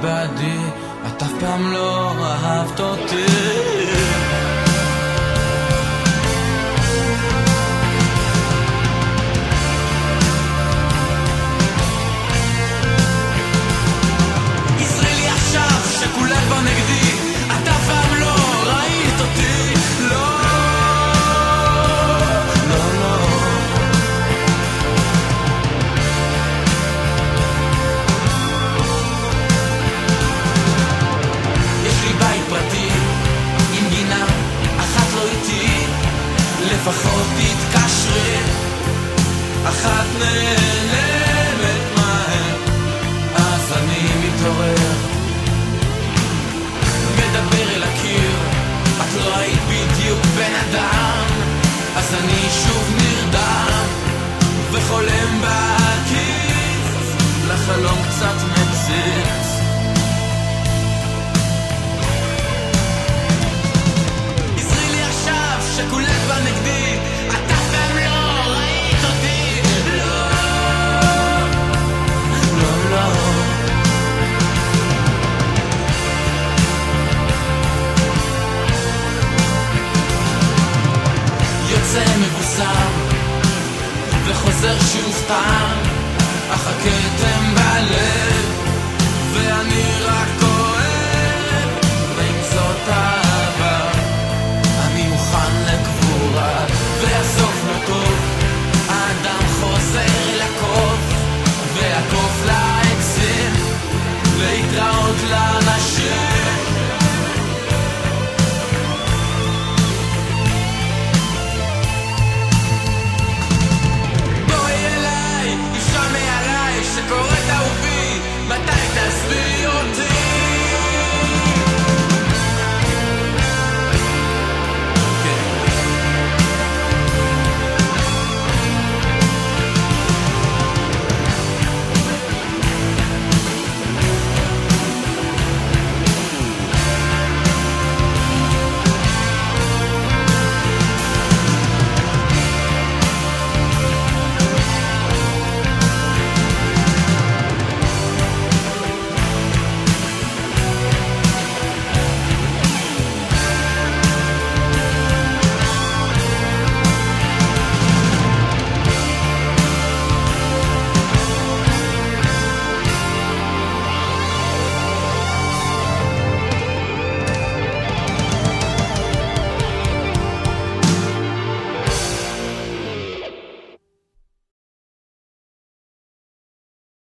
בעדי, את אף פעם לא אהבת אותי. נעלמת מהר אז אני מתעורר. מדבר אל הקיר את לא היית בדיוק בן אדם אז אני שוב נרדם וחולם בכיס לחלום קצת מציץ מבוסם וחוזר שוב פעם. אך הכתם בלב